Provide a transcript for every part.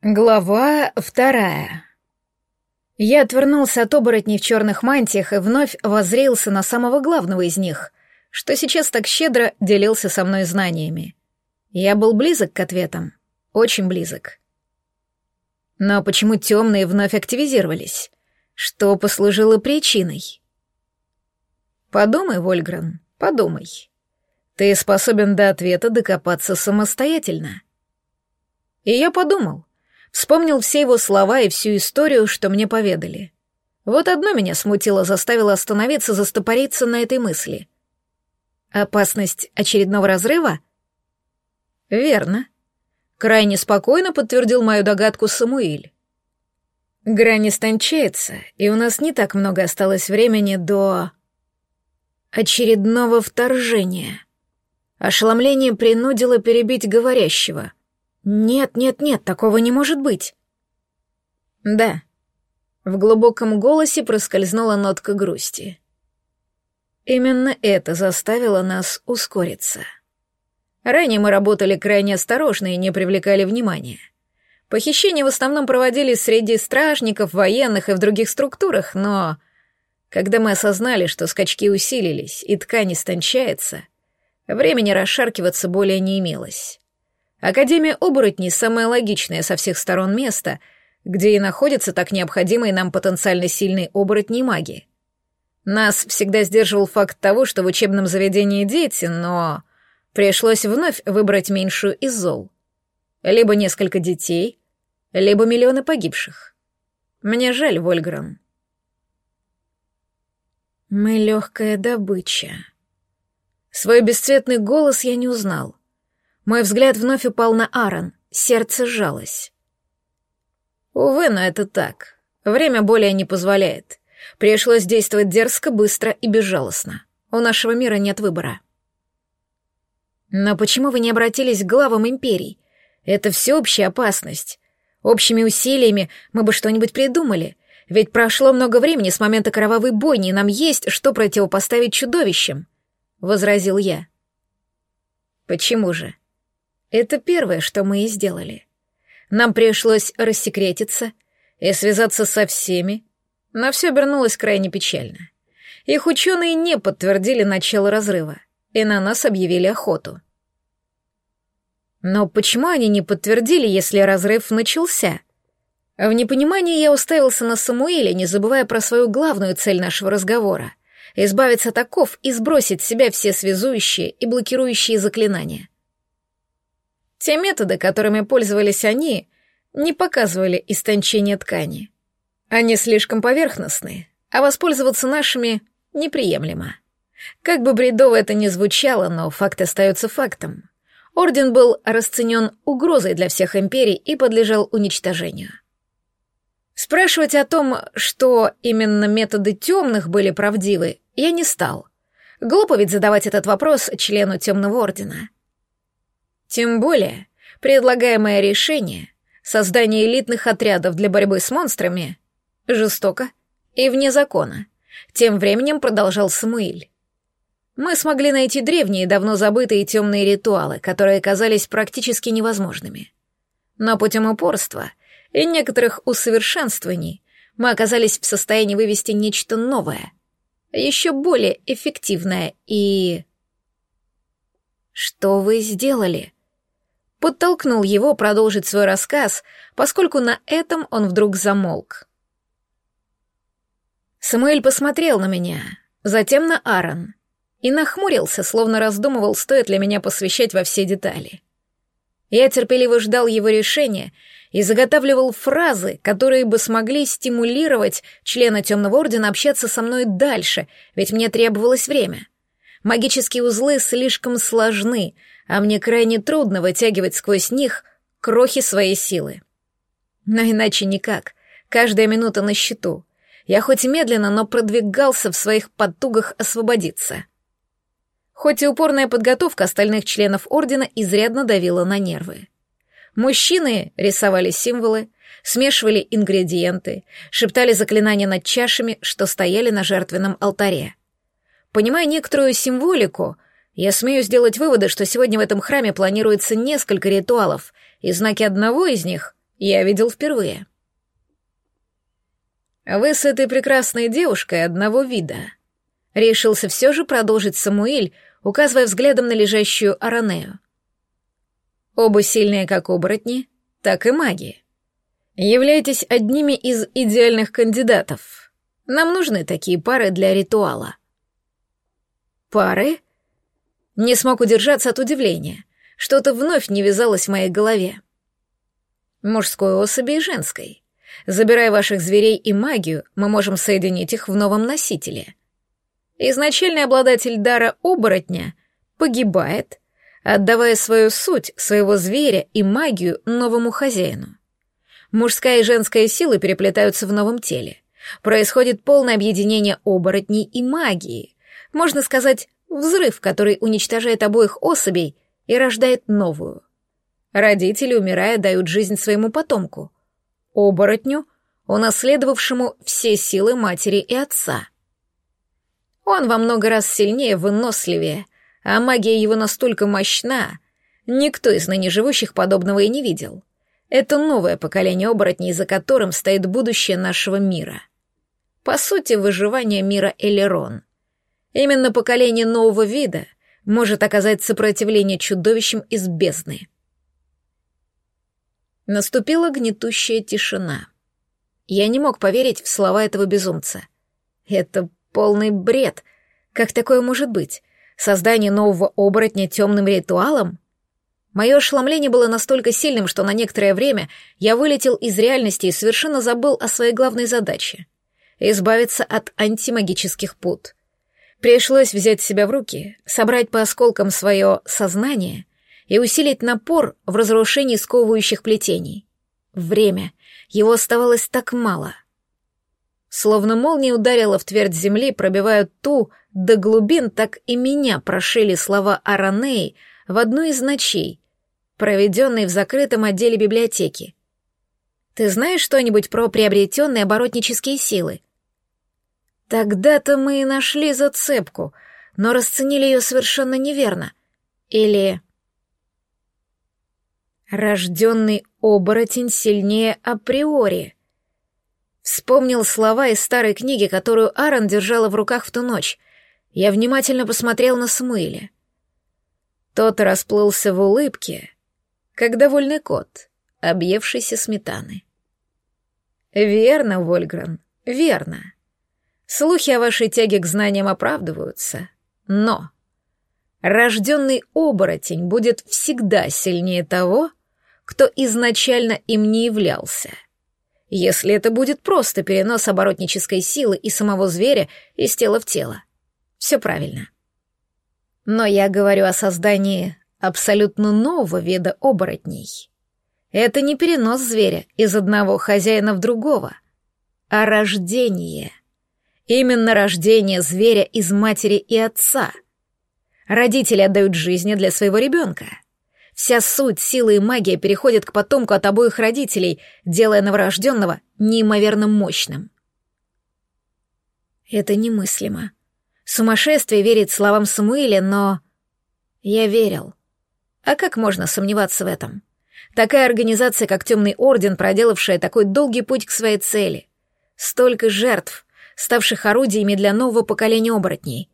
Глава вторая. Я отвернулся от оборотней в черных мантиях и вновь воззрелся на самого главного из них, что сейчас так щедро делился со мной знаниями. Я был близок к ответам, очень близок. Но почему темные вновь активизировались? Что послужило причиной? Подумай, Вольгран, подумай. Ты способен до ответа докопаться самостоятельно. И я подумал, Вспомнил все его слова и всю историю, что мне поведали. Вот одно меня смутило, заставило остановиться, застопориться на этой мысли. Опасность очередного разрыва? Верно. Крайне спокойно подтвердил мою догадку Самуиль. Грань истончается, и у нас не так много осталось времени до... очередного вторжения. Ошеломление принудило перебить говорящего — «Нет, нет, нет, такого не может быть!» «Да». В глубоком голосе проскользнула нотка грусти. Именно это заставило нас ускориться. Ранее мы работали крайне осторожно и не привлекали внимания. Похищения в основном проводились среди стражников, военных и в других структурах, но... Когда мы осознали, что скачки усилились и ткань истончается, времени расшаркиваться более не имелось. Академия оборотней — самое логичное со всех сторон место, где и находятся так необходимые нам потенциально сильные оборотни и маги. Нас всегда сдерживал факт того, что в учебном заведении дети, но пришлось вновь выбрать меньшую из зол. Либо несколько детей, либо миллионы погибших. Мне жаль, Вольгран. Мы легкая добыча. Свой бесцветный голос я не узнал. Мой взгляд вновь упал на Аарон, сердце сжалось. Увы, но это так. Время более не позволяет. Пришлось действовать дерзко, быстро и безжалостно. У нашего мира нет выбора. Но почему вы не обратились к главам империй? Это всеобщая опасность. Общими усилиями мы бы что-нибудь придумали. Ведь прошло много времени с момента кровавой бойни, и нам есть что противопоставить чудовищам, — возразил я. Почему же? Это первое, что мы и сделали. Нам пришлось рассекретиться и связаться со всеми, но все обернулось крайне печально. Их ученые не подтвердили начало разрыва, и на нас объявили охоту. Но почему они не подтвердили, если разрыв начался? В непонимании я уставился на Самуэля, не забывая про свою главную цель нашего разговора — избавиться от оков и сбросить с себя все связующие и блокирующие заклинания — те методы, которыми пользовались они, не показывали истончение ткани. Они слишком поверхностные, а воспользоваться нашими неприемлемо. Как бы бредово это ни звучало, но факт остается фактом. Орден был расценен угрозой для всех империй и подлежал уничтожению. Спрашивать о том, что именно методы темных были правдивы, я не стал. Глупо ведь задавать этот вопрос члену темного ордена. Тем более, предлагаемое решение — создание элитных отрядов для борьбы с монстрами — жестоко и вне закона. Тем временем продолжал Самуиль. Мы смогли найти древние, давно забытые темные ритуалы, которые казались практически невозможными. Но путем упорства и некоторых усовершенствований мы оказались в состоянии вывести нечто новое, еще более эффективное и... «Что вы сделали?» Подтолкнул его продолжить свой рассказ, поскольку на этом он вдруг замолк. Самуэль посмотрел на меня, затем на Аарон, и нахмурился, словно раздумывал, стоит ли меня посвящать во все детали. Я терпеливо ждал его решения и заготавливал фразы, которые бы смогли стимулировать члена Темного Ордена общаться со мной дальше, ведь мне требовалось время. Магические узлы слишком сложны, а мне крайне трудно вытягивать сквозь них крохи своей силы. Но иначе никак. Каждая минута на счету. Я хоть и медленно, но продвигался в своих потугах освободиться. Хоть и упорная подготовка остальных членов Ордена изрядно давила на нервы. Мужчины рисовали символы, смешивали ингредиенты, шептали заклинания над чашами, что стояли на жертвенном алтаре. Понимая некоторую символику, я смею сделать выводы, что сегодня в этом храме планируется несколько ритуалов, и знаки одного из них я видел впервые. «Вы с этой прекрасной девушкой одного вида», — решился все же продолжить Самуиль, указывая взглядом на лежащую Аранею. «Оба сильные как оборотни, так и маги. Являетесь одними из идеальных кандидатов. Нам нужны такие пары для ритуала». «Пары?» Не смог удержаться от удивления. Что-то вновь не вязалось в моей голове. Мужской особи и женской. Забирая ваших зверей и магию, мы можем соединить их в новом носителе. Изначальный обладатель дара оборотня погибает, отдавая свою суть, своего зверя и магию новому хозяину. Мужская и женская силы переплетаются в новом теле. Происходит полное объединение оборотней и магии. Можно сказать, взрыв, который уничтожает обоих особей и рождает новую. Родители, умирая, дают жизнь своему потомку. Оборотню, унаследовавшему все силы матери и отца. Он во много раз сильнее, выносливее, а магия его настолько мощна, никто из ныне живущих подобного и не видел. Это новое поколение оборотней, за которым стоит будущее нашего мира. По сути, выживание мира Элерон. Именно поколение нового вида может оказать сопротивление чудовищам из бездны. Наступила гнетущая тишина. Я не мог поверить в слова этого безумца. Это полный бред. Как такое может быть? Создание нового оборотня темным ритуалом? Мое ошеломление было настолько сильным, что на некоторое время я вылетел из реальности и совершенно забыл о своей главной задаче — избавиться от антимагических пут. Пришлось взять себя в руки, собрать по осколкам свое сознание и усилить напор в разрушении сковывающих плетений. Время. Его оставалось так мало. Словно молния ударила в твердь земли, пробивая ту до глубин, так и меня прошили слова Аранеи в одну из ночей, проведенной в закрытом отделе библиотеки. «Ты знаешь что-нибудь про приобретенные оборотнические силы?» Тогда-то мы и нашли зацепку, но расценили ее совершенно неверно. Или... Рожденный оборотень сильнее априори. Вспомнил слова из старой книги, которую Аарон держала в руках в ту ночь. Я внимательно посмотрел на Смыля. Тот расплылся в улыбке, как довольный кот, объевшийся сметаны. «Верно, Вольгран, верно. Слухи о вашей тяге к знаниям оправдываются, но рожденный оборотень будет всегда сильнее того, кто изначально им не являлся. Если это будет просто перенос оборотнической силы и самого зверя из тела в тело. Все правильно. Но я говорю о создании абсолютно нового вида оборотней. Это не перенос зверя из одного хозяина в другого, а рождение. Именно рождение зверя из матери и отца. Родители отдают жизни для своего ребенка — Вся суть, сила и магия переходят к потомку от обоих родителей, делая новорожденного неимоверно мощным. Это немыслимо. Сумасшествие верит словам Самуэля, но... Я верил. А как можно сомневаться в этом? Такая организация, как Темный Орден, проделавшая такой долгий путь к своей цели. Столько жертв, ставших орудиями для нового поколения оборотней.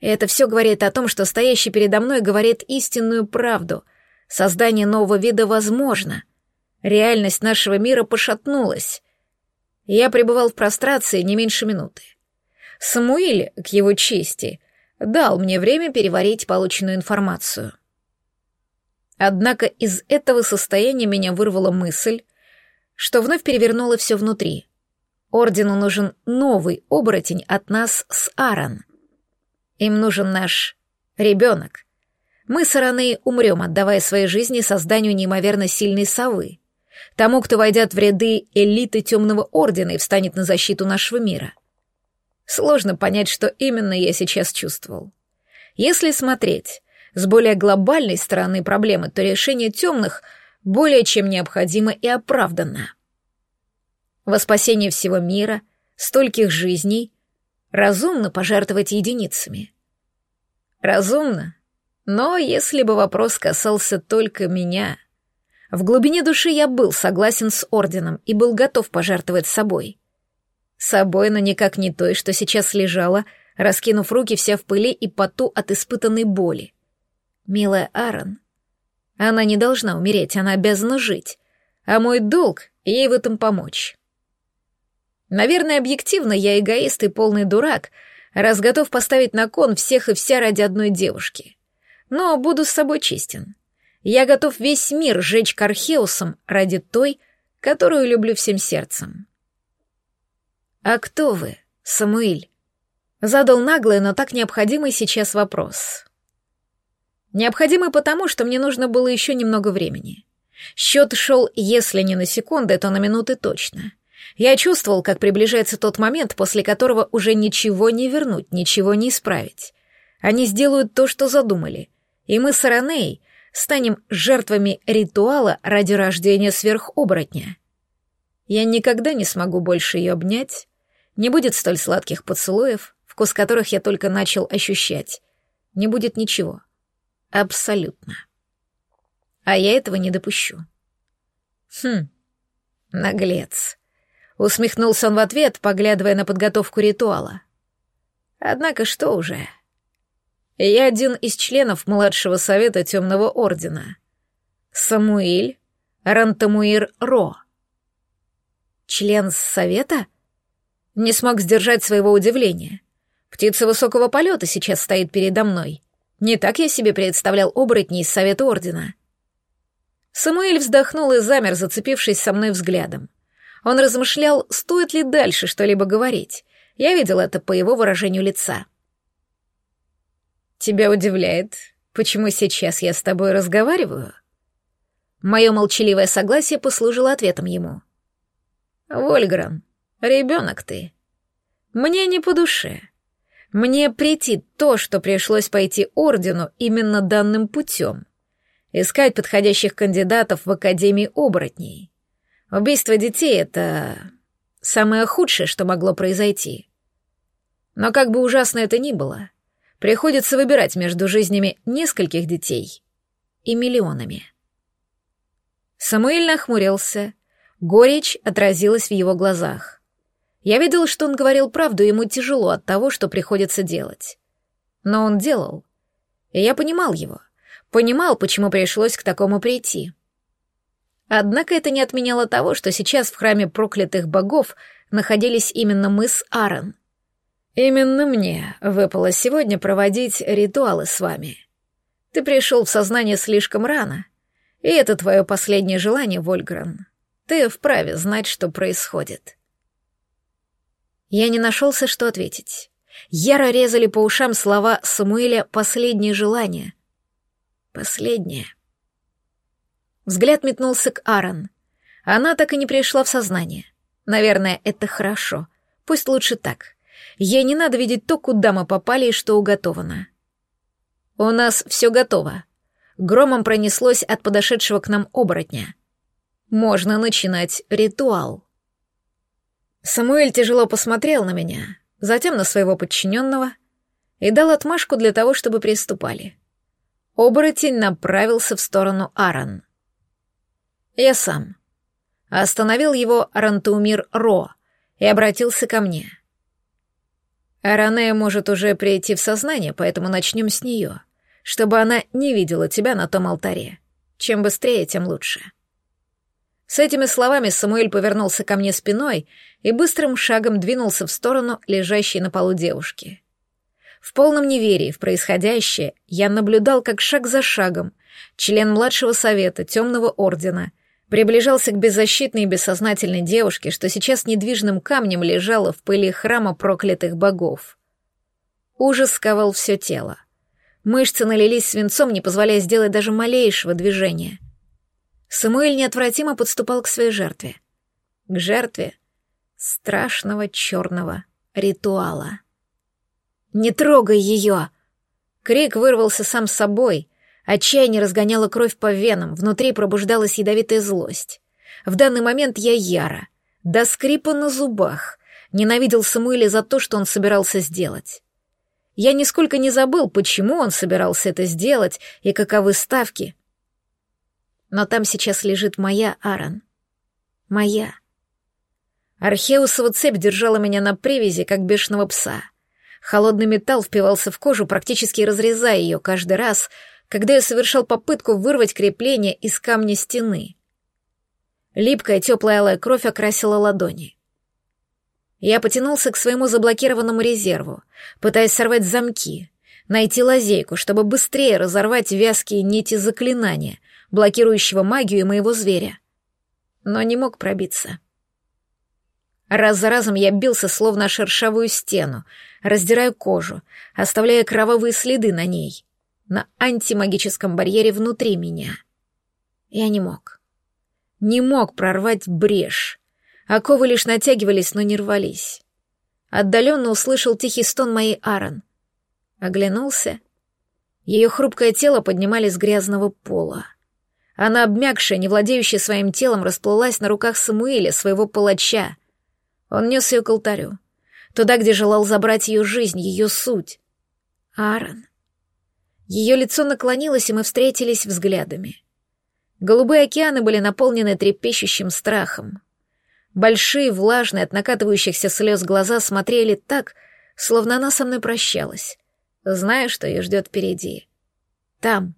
И это все говорит о том, что стоящий передо мной говорит истинную правду — Создание нового вида возможно. Реальность нашего мира пошатнулась. Я пребывал в прострации не меньше минуты. Самуиль, к его чести, дал мне время переварить полученную информацию. Однако из этого состояния меня вырвала мысль, что вновь перевернула все внутри. Ордену нужен новый оборотень от нас с Аарон. Им нужен наш ребенок, мы с Араней умрем, отдавая своей жизни созданию неимоверно сильной совы. Тому, кто войдет в ряды элиты Темного Ордена и встанет на защиту нашего мира. Сложно понять, что именно я сейчас чувствовал. Если смотреть с более глобальной стороны проблемы, то решение темных более чем необходимо и оправданно. Во спасение всего мира, стольких жизней, разумно пожертвовать единицами. Разумно, но если бы вопрос касался только меня, В глубине души я был согласен с орденом и был готов пожертвовать собой. Собой, но никак не той, что сейчас лежала, раскинув руки вся в пыли и поту от испытанной боли. Милая Аарон, она не должна умереть, она обязана жить, а мой долг — ей в этом помочь. Наверное, объективно я эгоист и полный дурак, раз готов поставить на кон всех и вся ради одной девушки. Но буду с собой честен. Я готов весь мир сжечь Кархеусом ради той, которую люблю всем сердцем. «А кто вы, Самуиль?» Задал наглый, но так необходимый сейчас вопрос. Необходимый потому, что мне нужно было еще немного времени. Счет шел, если не на секунды, то на минуты точно. Я чувствовал, как приближается тот момент, после которого уже ничего не вернуть, ничего не исправить. Они сделают то, что задумали, и мы с Араней станем жертвами ритуала ради рождения сверхоборотня. Я никогда не смогу больше ее обнять, не будет столь сладких поцелуев, вкус которых я только начал ощущать. Не будет ничего. Абсолютно. А я этого не допущу. Хм, наглец. Усмехнулся он в ответ, поглядывая на подготовку ритуала. Однако что уже? Я один из членов младшего совета Темного Ордена. Самуиль Рантамуир Ро. Член совета? Не смог сдержать своего удивления. Птица высокого полета сейчас стоит передо мной. Не так я себе представлял оборотней из Совета Ордена. Самуэль вздохнул и замер, зацепившись со мной взглядом. Он размышлял, стоит ли дальше что-либо говорить. Я видел это по его выражению лица. «Тебя удивляет, почему сейчас я с тобой разговариваю?» Мое молчаливое согласие послужило ответом ему. «Вольгран, ребенок ты. Мне не по душе. Мне претит то, что пришлось пойти ордену именно данным путем. Искать подходящих кандидатов в Академии оборотней. Убийство детей — это самое худшее, что могло произойти. Но как бы ужасно это ни было, Приходится выбирать между жизнями нескольких детей и миллионами. Самуэль нахмурился. Горечь отразилась в его глазах. Я видел, что он говорил правду, ему тяжело от того, что приходится делать. Но он делал. И я понимал его. Понимал, почему пришлось к такому прийти. Однако это не отменяло того, что сейчас в храме проклятых богов находились именно мы с Аарон. Именно мне выпало сегодня проводить ритуалы с вами. Ты пришел в сознание слишком рано, и это твое последнее желание, Вольгран. Ты вправе знать, что происходит. Я не нашелся, что ответить. Яро резали по ушам слова Самуэля «последнее желание». Последнее. Взгляд метнулся к Аарон. Она так и не пришла в сознание. Наверное, это хорошо. Пусть лучше так. Ей не надо видеть то, куда мы попали и что уготовано. У нас все готово. Громом пронеслось от подошедшего к нам оборотня. Можно начинать ритуал. Самуэль тяжело посмотрел на меня, затем на своего подчиненного и дал отмашку для того, чтобы приступали. Оборотень направился в сторону Аран. Я сам. Остановил его Рантаумир Ро и обратился ко мне — Аранея может уже прийти в сознание, поэтому начнем с нее, чтобы она не видела тебя на том алтаре. Чем быстрее, тем лучше. С этими словами Самуэль повернулся ко мне спиной и быстрым шагом двинулся в сторону лежащей на полу девушки. В полном неверии в происходящее я наблюдал, как шаг за шагом член младшего совета Темного Ордена приближался к беззащитной и бессознательной девушке, что сейчас недвижным камнем лежала в пыли храма проклятых богов. Ужас сковал все тело. Мышцы налились свинцом, не позволяя сделать даже малейшего движения. Самуэль неотвратимо подступал к своей жертве. К жертве страшного черного ритуала. «Не трогай ее!» Крик вырвался сам собой, Отчаяние разгоняло кровь по венам, внутри пробуждалась ядовитая злость. В данный момент я яро, до скрипа на зубах, ненавидел Самуэля за то, что он собирался сделать. Я нисколько не забыл, почему он собирался это сделать и каковы ставки. Но там сейчас лежит моя Аран. Моя. Археусова цепь держала меня на привязи, как бешеного пса. Холодный металл впивался в кожу, практически разрезая ее каждый раз, когда я совершал попытку вырвать крепление из камня стены. Липкая теплая алая кровь окрасила ладони. Я потянулся к своему заблокированному резерву, пытаясь сорвать замки, найти лазейку, чтобы быстрее разорвать вязкие нити заклинания, блокирующего магию моего зверя. Но не мог пробиться. Раз за разом я бился словно шершавую стену, раздирая кожу, оставляя кровавые следы на ней, на антимагическом барьере внутри меня. Я не мог. Не мог прорвать брешь. Оковы лишь натягивались, но не рвались. Отдаленно услышал тихий стон моей Аарон. Оглянулся. Ее хрупкое тело поднимали с грязного пола. Она, обмякшая, не владеющая своим телом, расплылась на руках Самуэля, своего палача. Он нес ее к алтарю. Туда, где желал забрать ее жизнь, ее суть. Аарон. Ее лицо наклонилось, и мы встретились взглядами. Голубые океаны были наполнены трепещущим страхом. Большие, влажные, от накатывающихся слез глаза смотрели так, словно она со мной прощалась, зная, что ее ждет впереди. Там,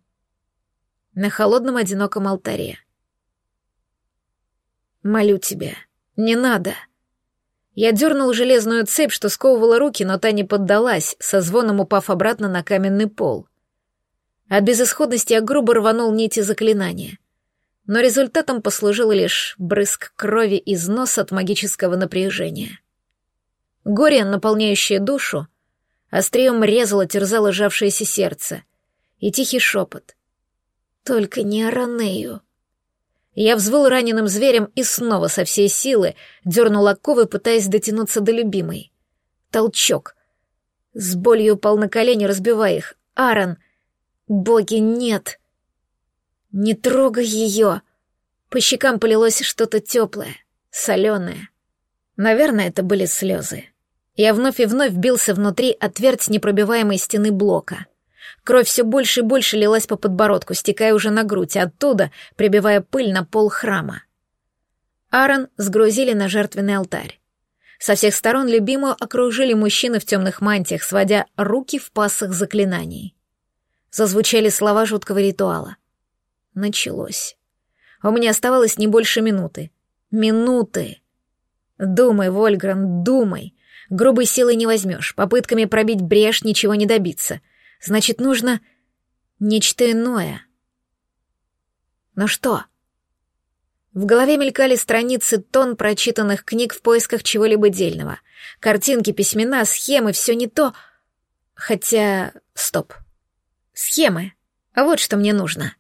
на холодном одиноком алтаре. «Молю тебя, не надо!» Я дернул железную цепь, что сковывала руки, но та не поддалась, со звоном упав обратно на каменный пол. От безысходности я грубо рванул нити заклинания. Но результатом послужил лишь брызг крови из носа от магического напряжения. Горе, наполняющее душу, острием резало, терзало сжавшееся сердце. И тихий шепот. «Только не Аранею!» Я взвыл раненым зверем и снова со всей силы дернул оковы, пытаясь дотянуться до любимой. Толчок. С болью упал на колени, разбивая их. «Аарон! Боги, нет!» «Не трогай ее!» По щекам полилось что-то теплое, соленое. Наверное, это были слезы. Я вновь и вновь бился внутри отверть непробиваемой стены блока. Кровь все больше и больше лилась по подбородку, стекая уже на грудь, оттуда прибивая пыль на пол храма. Аарон сгрузили на жертвенный алтарь. Со всех сторон любимую окружили мужчины в темных мантиях, сводя руки в пасах заклинаний. Зазвучали слова жуткого ритуала. Началось. У меня оставалось не больше минуты. Минуты. Думай, Вольгран, думай. Грубой силой не возьмешь, попытками пробить брешь ничего не добиться — Значит, нужно нечто иное. Но что? В голове мелькали страницы тон прочитанных книг в поисках чего-либо дельного. Картинки, письмена, схемы, все не то. Хотя... Стоп. Схемы. А вот что мне нужно.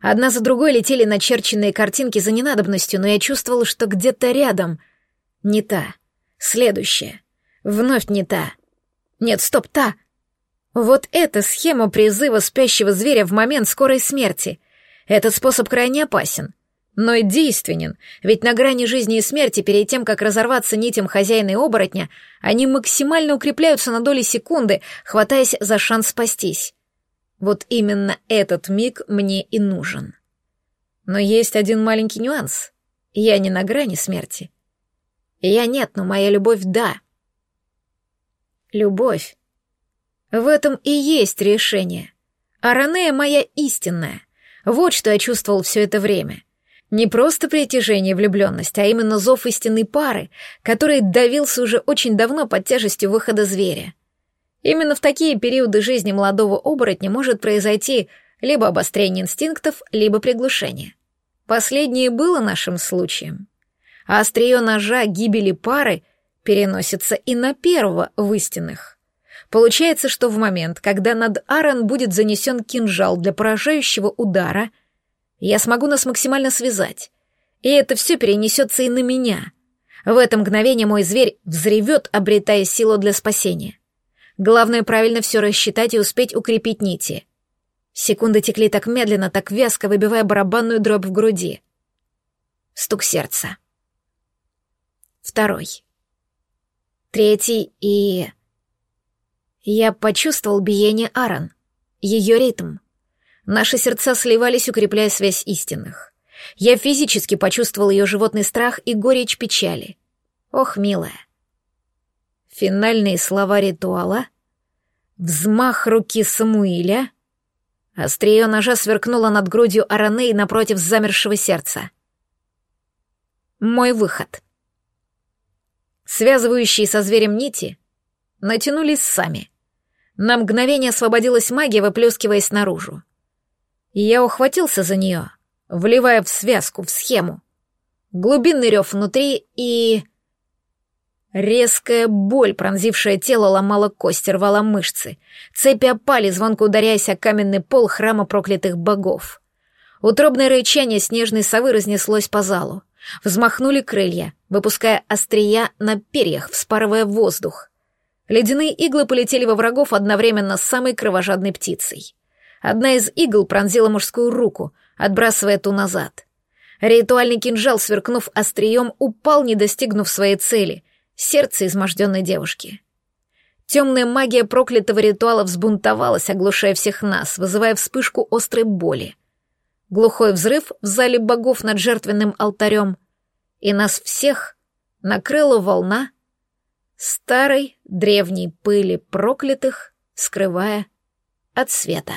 Одна за другой летели начерченные картинки за ненадобностью, но я чувствовала, что где-то рядом. Не та. Следующая. Вновь не та. Нет, стоп, та. Вот эта схема призыва спящего зверя в момент скорой смерти. Этот способ крайне опасен, но и действенен, ведь на грани жизни и смерти, перед тем, как разорваться нитям хозяина и оборотня, они максимально укрепляются на доли секунды, хватаясь за шанс спастись. Вот именно этот миг мне и нужен. Но есть один маленький нюанс. Я не на грани смерти. Я нет, но моя любовь — да. Любовь в этом и есть решение. Аранея моя истинная. Вот что я чувствовал все это время. Не просто притяжение и влюбленность, а именно зов истинной пары, который давился уже очень давно под тяжестью выхода зверя. Именно в такие периоды жизни молодого оборотня может произойти либо обострение инстинктов, либо приглушение. Последнее было нашим случаем. А острие ножа гибели пары переносится и на первого в истинных. Получается, что в момент, когда над Аарон будет занесен кинжал для поражающего удара, я смогу нас максимально связать. И это все перенесется и на меня. В это мгновение мой зверь взревет, обретая силу для спасения. Главное правильно все рассчитать и успеть укрепить нити. Секунды текли так медленно, так вязко, выбивая барабанную дробь в груди. Стук сердца. Второй. Третий и... Я почувствовал биение Аран, ее ритм. Наши сердца сливались, укрепляя связь истинных. Я физически почувствовал ее животный страх и горечь печали. Ох, милая. Финальные слова ритуала. Взмах руки Самуиля. Острие ножа сверкнуло над грудью Араней напротив замершего сердца. Мой выход. Связывающие со зверем нити натянулись сами. На мгновение освободилась магия, выплескиваясь наружу. Я ухватился за нее, вливая в связку, в схему. Глубинный рев внутри и... Резкая боль, пронзившая тело, ломала кости, рвала мышцы. Цепи опали, звонко ударяясь о каменный пол храма проклятых богов. Утробное рычание снежной совы разнеслось по залу. Взмахнули крылья, выпуская острия на перьях, вспарывая воздух. Ледяные иглы полетели во врагов одновременно с самой кровожадной птицей. Одна из игл пронзила мужскую руку, отбрасывая ту назад. Ритуальный кинжал, сверкнув острием, упал, не достигнув своей цели — сердце изможденной девушки. Темная магия проклятого ритуала взбунтовалась, оглушая всех нас, вызывая вспышку острой боли. Глухой взрыв в зале богов над жертвенным алтарем, и нас всех накрыла волна старой древней пыли проклятых, скрывая от света.